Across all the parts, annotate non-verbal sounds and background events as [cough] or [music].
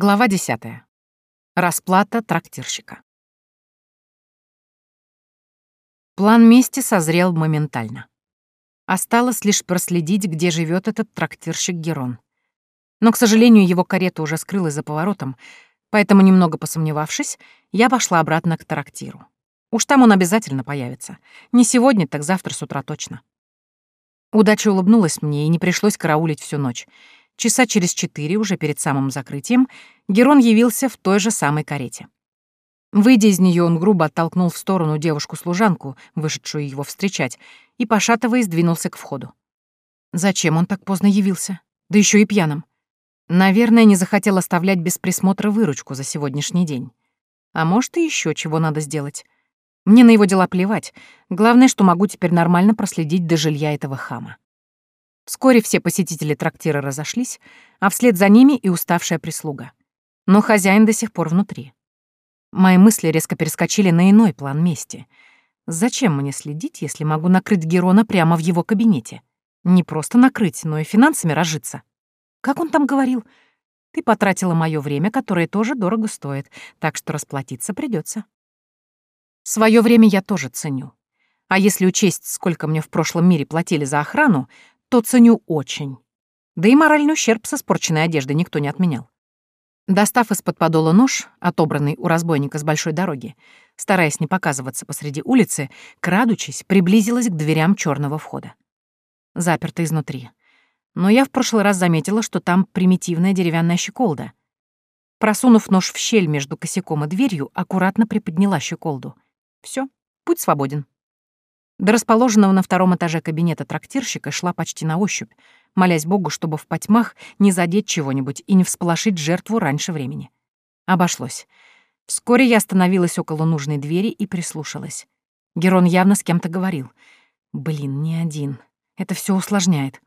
Глава 10. Расплата трактирщика. План мести созрел моментально. Осталось лишь проследить, где живет этот трактирщик Герон. Но, к сожалению, его карета уже скрылась за поворотом, поэтому, немного посомневавшись, я пошла обратно к трактиру. Уж там он обязательно появится. Не сегодня, так завтра с утра точно. Удача улыбнулась мне, и не пришлось караулить всю ночь — Часа через четыре, уже перед самым закрытием, Герон явился в той же самой карете. Выйдя из нее, он грубо оттолкнул в сторону девушку-служанку, вышедшую его встречать, и, пошатываясь, двинулся к входу. Зачем он так поздно явился? Да еще и пьяным. Наверное, не захотел оставлять без присмотра выручку за сегодняшний день. А может, и еще чего надо сделать. Мне на его дела плевать. Главное, что могу теперь нормально проследить до жилья этого хама. Вскоре все посетители трактира разошлись, а вслед за ними и уставшая прислуга. Но хозяин до сих пор внутри. Мои мысли резко перескочили на иной план мести. Зачем мне следить, если могу накрыть Герона прямо в его кабинете? Не просто накрыть, но и финансами разжиться. Как он там говорил? Ты потратила мое время, которое тоже дорого стоит, так что расплатиться придется. Свое время я тоже ценю. А если учесть, сколько мне в прошлом мире платили за охрану, то ценю очень. Да и моральный ущерб со спорченной одеждой никто не отменял. Достав из-под подола нож, отобранный у разбойника с большой дороги, стараясь не показываться посреди улицы, крадучись, приблизилась к дверям черного входа. Заперто изнутри. Но я в прошлый раз заметила, что там примитивная деревянная щеколда. Просунув нож в щель между косяком и дверью, аккуратно приподняла щеколду. Все, путь свободен. До расположенного на втором этаже кабинета трактирщика шла почти на ощупь, молясь Богу, чтобы в потьмах не задеть чего-нибудь и не всполошить жертву раньше времени. Обошлось. Вскоре я остановилась около нужной двери и прислушалась. Герон явно с кем-то говорил. Блин, не один. Это все усложняет.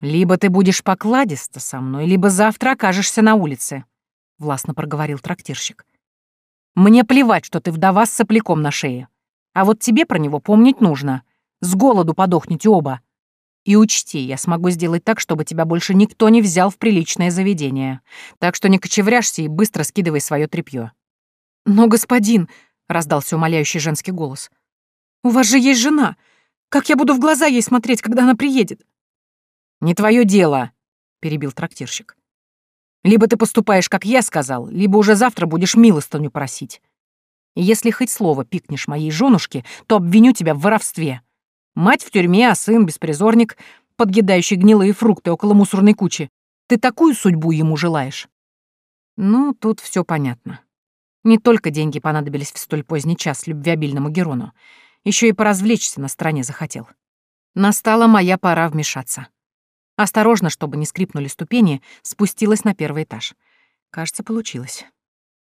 «Либо ты будешь покладисто со мной, либо завтра окажешься на улице», — властно проговорил трактирщик. «Мне плевать, что ты вдова с сопляком на шее. А вот тебе про него помнить нужно. С голоду подохнете оба. И учти, я смогу сделать так, чтобы тебя больше никто не взял в приличное заведение. Так что не кочевряшься и быстро скидывай свое тряпье. «Но, господин», — раздался умоляющий женский голос, — «у вас же есть жена. Как я буду в глаза ей смотреть, когда она приедет?» «Не твое дело», — перебил трактирщик. «Либо ты поступаешь, как я сказал, либо уже завтра будешь милостыню просить. Если хоть слово пикнешь моей женушке, то обвиню тебя в воровстве. Мать в тюрьме, а сын беспризорник, подъедающий гнилые фрукты около мусорной кучи. Ты такую судьбу ему желаешь? Ну, тут все понятно. Не только деньги понадобились в столь поздний час любвеобильному Герону, еще и поразвлечься на стороне захотел. Настала моя пора вмешаться. Осторожно, чтобы не скрипнули ступени, спустилась на первый этаж. Кажется, получилось.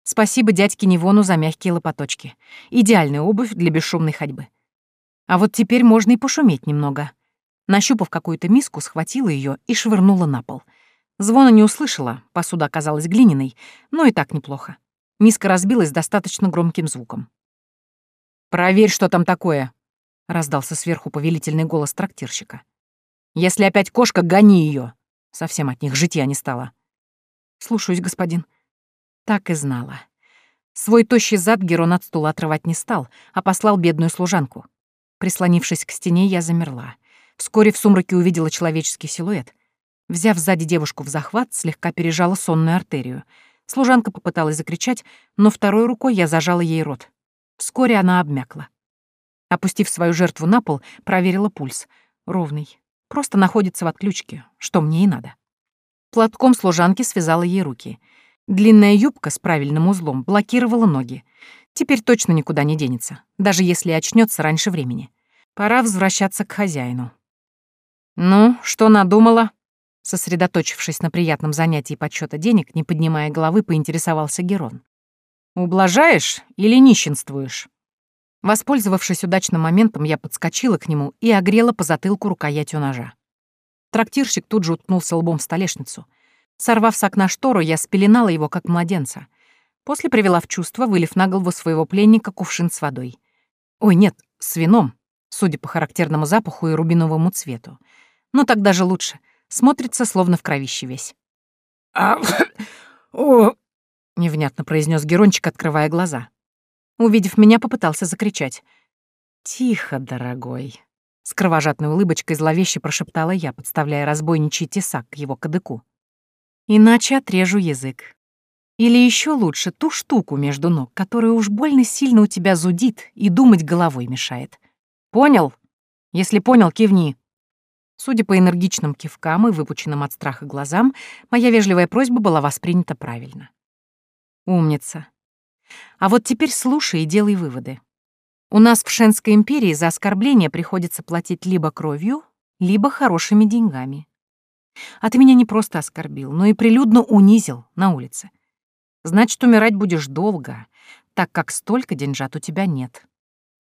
Спасибо дядьке Невону за мягкие лопаточки. Идеальная обувь для бесшумной ходьбы. А вот теперь можно и пошуметь немного. Нащупав какую-то миску, схватила ее и швырнула на пол. Звона не услышала, посуда оказалась глиняной, но и так неплохо. Миска разбилась достаточно громким звуком. «Проверь, что там такое», — раздался сверху повелительный голос трактирщика. «Если опять кошка, гони ее. Совсем от них житья не стало». «Слушаюсь, господин», так и знала. Свой тощий зад Герон от стула отрывать не стал, а послал бедную служанку. Прислонившись к стене, я замерла. Вскоре в сумраке увидела человеческий силуэт. Взяв сзади девушку в захват, слегка пережала сонную артерию. Служанка попыталась закричать, но второй рукой я зажала ей рот. Вскоре она обмякла. Опустив свою жертву на пол, проверила пульс. Ровный. Просто находится в отключке, что мне и надо. Платком служанки связала ей руки — Длинная юбка с правильным узлом блокировала ноги. Теперь точно никуда не денется, даже если очнется раньше времени. Пора возвращаться к хозяину. «Ну, что надумала?» Сосредоточившись на приятном занятии подсчета денег, не поднимая головы, поинтересовался Герон. «Ублажаешь или нищенствуешь?» Воспользовавшись удачным моментом, я подскочила к нему и огрела по затылку рукоятью ножа. Трактирщик тут же уткнулся лбом в столешницу. Сорвав с окна штору, я спеленала его, как младенца. После привела в чувство, вылив на голову своего пленника кувшин с водой. Ой, нет, с вином, судя по характерному запаху и рубиновому цвету. Но так даже лучше. Смотрится, словно в кровище весь. «А [laughs] «О!» — невнятно произнес Герончик, открывая глаза. Увидев меня, попытался закричать. «Тихо, дорогой!» С кровожадной улыбочкой зловеще прошептала я, подставляя разбойничий тесак к его кадыку. «Иначе отрежу язык. Или еще лучше ту штуку между ног, которая уж больно сильно у тебя зудит и думать головой мешает. Понял? Если понял, кивни». Судя по энергичным кивкам и выпученным от страха глазам, моя вежливая просьба была воспринята правильно. «Умница. А вот теперь слушай и делай выводы. У нас в Шенской империи за оскорбление приходится платить либо кровью, либо хорошими деньгами. А ты меня не просто оскорбил, но и прилюдно унизил на улице. Значит, умирать будешь долго, так как столько деньжат у тебя нет.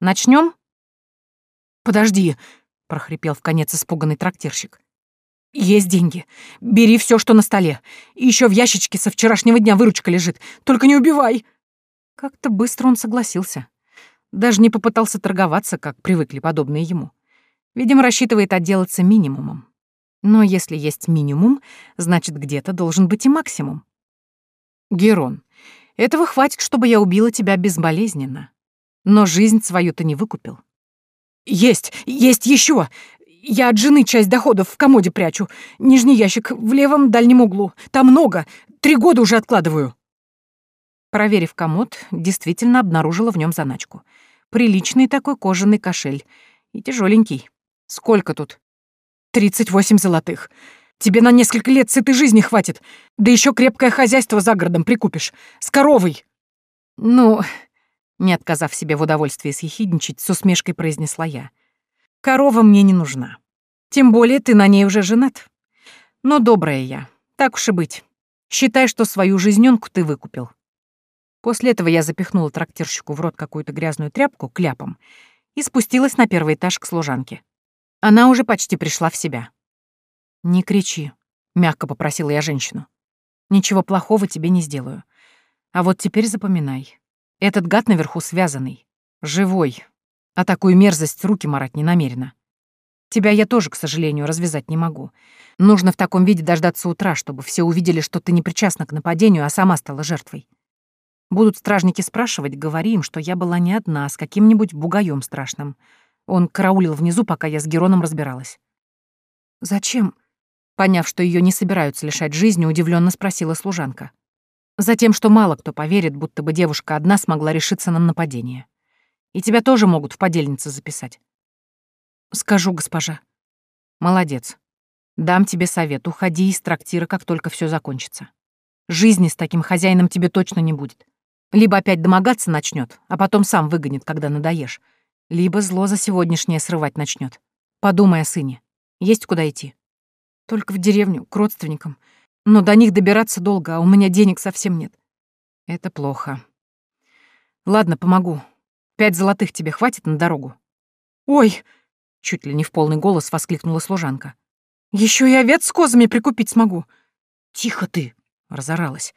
Начнем? Подожди, прохрипел в конец испуганный трактирщик. Есть деньги. Бери все, что на столе. И еще в ящичке со вчерашнего дня выручка лежит. Только не убивай. Как-то быстро он согласился. Даже не попытался торговаться, как привыкли подобные ему. Видимо, рассчитывает отделаться минимумом. Но если есть минимум, значит, где-то должен быть и максимум. Герон, этого хватит, чтобы я убила тебя безболезненно. Но жизнь свою ты не выкупил. Есть, есть еще. Я от жены часть доходов в комоде прячу. Нижний ящик в левом дальнем углу. Там много. Три года уже откладываю. Проверив комод, действительно обнаружила в нем заначку. Приличный такой кожаный кошель. И тяжеленький. Сколько тут? Тридцать восемь золотых. Тебе на несколько лет сытой жизни хватит. Да еще крепкое хозяйство за городом прикупишь. С коровой. Ну, не отказав себе в удовольствии съехидничать, с усмешкой произнесла я. Корова мне не нужна. Тем более ты на ней уже женат. Но добрая я. Так уж и быть. Считай, что свою жизненку ты выкупил. После этого я запихнула трактирщику в рот какую-то грязную тряпку кляпом и спустилась на первый этаж к служанке. Она уже почти пришла в себя. «Не кричи», — мягко попросила я женщину. «Ничего плохого тебе не сделаю. А вот теперь запоминай. Этот гад наверху связанный, живой, а такую мерзость руки марать не намерена. Тебя я тоже, к сожалению, развязать не могу. Нужно в таком виде дождаться утра, чтобы все увидели, что ты не причастна к нападению, а сама стала жертвой. Будут стражники спрашивать, говори им, что я была не одна, а с каким-нибудь бугаем страшным. Он караулил внизу, пока я с Героном разбиралась. «Зачем?» Поняв, что ее не собираются лишать жизни, удивленно спросила служанка. Затем, что мало кто поверит, будто бы девушка одна смогла решиться на нападение. И тебя тоже могут в подельнице записать. Скажу, госпожа. Молодец. Дам тебе совет, уходи из трактира, как только все закончится. Жизни с таким хозяином тебе точно не будет. Либо опять домогаться начнет, а потом сам выгонит, когда надоешь. Либо зло за сегодняшнее срывать начнет. Подумай о сыне. Есть куда идти? Только в деревню, к родственникам. Но до них добираться долго, а у меня денег совсем нет. Это плохо. Ладно, помогу. Пять золотых тебе хватит на дорогу? Ой! Чуть ли не в полный голос воскликнула служанка. Еще и овец с козами прикупить смогу. Тихо ты, разоралась.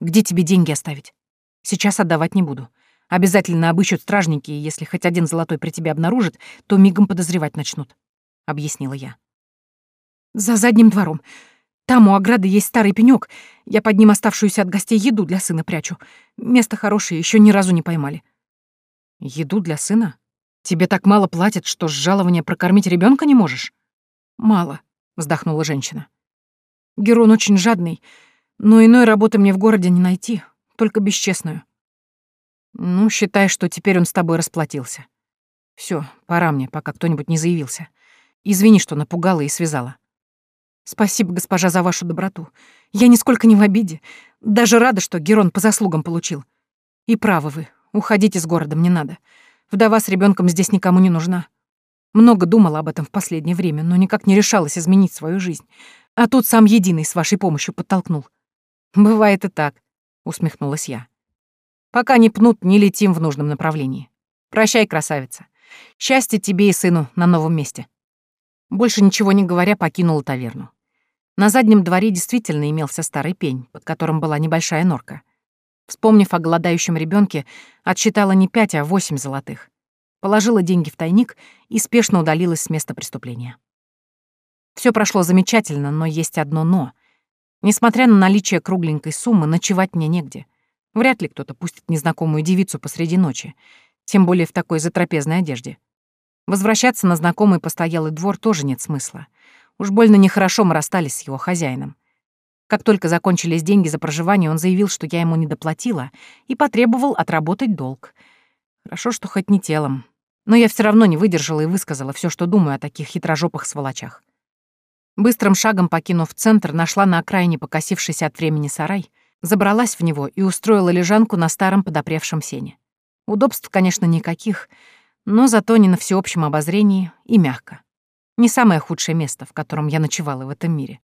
Где тебе деньги оставить? Сейчас отдавать не буду. Обязательно обыщут стражники, и если хоть один золотой при тебе обнаружат, то мигом подозревать начнут», — объяснила я. «За задним двором. Там у ограды есть старый пенёк. Я под ним оставшуюся от гостей еду для сына прячу. Место хорошее, еще ни разу не поймали». «Еду для сына? Тебе так мало платят, что с жалования прокормить ребенка не можешь?» «Мало», — вздохнула женщина. «Герон очень жадный, но иной работы мне в городе не найти только бесчестную. Ну, считай, что теперь он с тобой расплатился. Все, пора мне, пока кто-нибудь не заявился. Извини, что напугала и связала. Спасибо, госпожа, за вашу доброту. Я нисколько не в обиде. Даже рада, что Герон по заслугам получил. И правы вы, уходите с города, мне надо. Вдова с ребенком здесь никому не нужна. Много думала об этом в последнее время, но никак не решалась изменить свою жизнь. А тут сам единый с вашей помощью подтолкнул. Бывает и так. — усмехнулась я. «Пока не пнут, не летим в нужном направлении. Прощай, красавица. Счастья тебе и сыну на новом месте». Больше ничего не говоря, покинула таверну. На заднем дворе действительно имелся старый пень, под которым была небольшая норка. Вспомнив о голодающем ребенке, отсчитала не пять, а восемь золотых. Положила деньги в тайник и спешно удалилась с места преступления. Все прошло замечательно, но есть одно «но». Несмотря на наличие кругленькой суммы, ночевать мне негде. Вряд ли кто-то пустит незнакомую девицу посреди ночи, тем более в такой затрапезной одежде. Возвращаться на знакомый постоялый двор тоже нет смысла. Уж больно нехорошо мы расстались с его хозяином. Как только закончились деньги за проживание, он заявил, что я ему не доплатила, и потребовал отработать долг. Хорошо, что хоть не телом. Но я все равно не выдержала и высказала все, что думаю о таких хитрожопых сволочах. Быстрым шагом покинув центр, нашла на окраине покосившийся от времени сарай, забралась в него и устроила лежанку на старом подопревшем сене. Удобств, конечно, никаких, но зато не на всеобщем обозрении и мягко. Не самое худшее место, в котором я ночевала в этом мире.